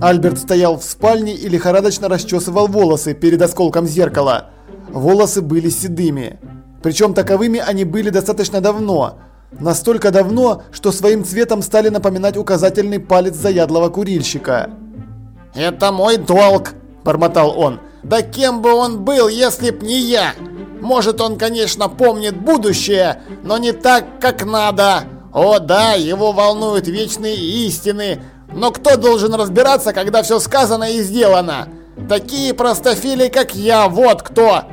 Альберт стоял в спальне и лихорадочно расчесывал волосы перед осколком зеркала. Волосы были седыми. Причем таковыми они были достаточно давно. Настолько давно, что своим цветом стали напоминать указательный палец заядлого курильщика. «Это мой долг!» – бормотал он. «Да кем бы он был, если б не я? Может, он, конечно, помнит будущее, но не так, как надо. О да, его волнуют вечные истины, но кто должен разбираться, когда все сказано и сделано? Такие простофили, как я, вот кто!»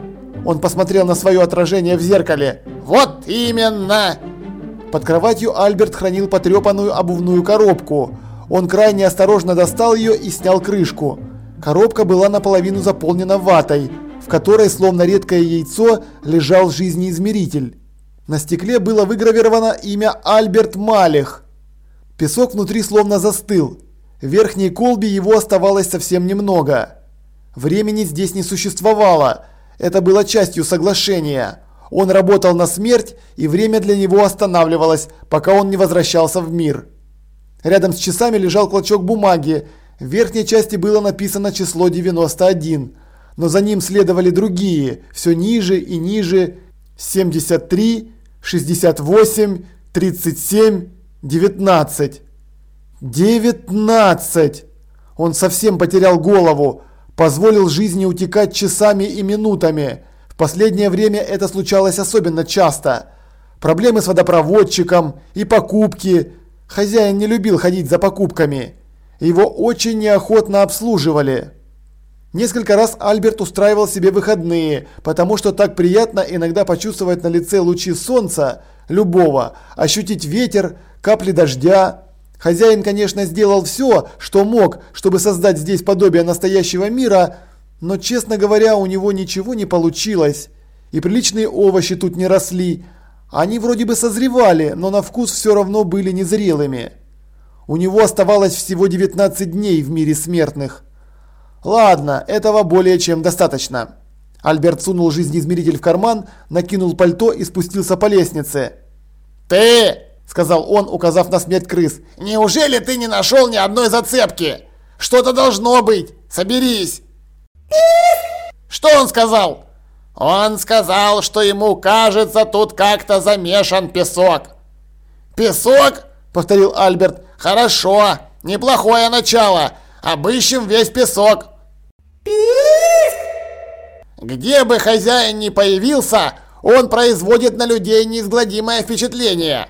Он посмотрел на свое отражение в зеркале. «Вот именно!» Под кроватью Альберт хранил потрепанную обувную коробку. Он крайне осторожно достал ее и снял крышку. Коробка была наполовину заполнена ватой, в которой, словно редкое яйцо, лежал жизнеизмеритель. На стекле было выгравировано имя Альберт Малих. Песок внутри словно застыл. В верхней колбе его оставалось совсем немного. Времени здесь не существовало. Это было частью соглашения. Он работал на смерть, и время для него останавливалось, пока он не возвращался в мир. Рядом с часами лежал клочок бумаги. В верхней части было написано число 91, но за ним следовали другие, все ниже и ниже 73, 68, 37, 19. 19! Он совсем потерял голову, позволил жизни утекать часами и минутами. В последнее время это случалось особенно часто. Проблемы с водопроводчиком и покупки. Хозяин не любил ходить за покупками. Его очень неохотно обслуживали. Несколько раз Альберт устраивал себе выходные, потому что так приятно иногда почувствовать на лице лучи солнца, любого, ощутить ветер, капли дождя. Хозяин, конечно, сделал все, что мог, чтобы создать здесь подобие настоящего мира, но, честно говоря, у него ничего не получилось. И приличные овощи тут не росли. Они вроде бы созревали, но на вкус все равно были незрелыми. У него оставалось всего 19 дней в мире смертных. Ладно, этого более чем достаточно. Альберт сунул жизнеизмеритель в карман, накинул пальто и спустился по лестнице. «Ты!» – сказал он, указав на смерть крыс. «Неужели ты не нашел ни одной зацепки? Что-то должно быть! Соберись!» «Что он сказал?» «Он сказал, что ему кажется, тут как-то замешан песок». «Песок?» – повторил Альберт. «Хорошо, неплохое начало. Обыщем весь песок». «Где бы хозяин ни появился, он производит на людей неизгладимое впечатление».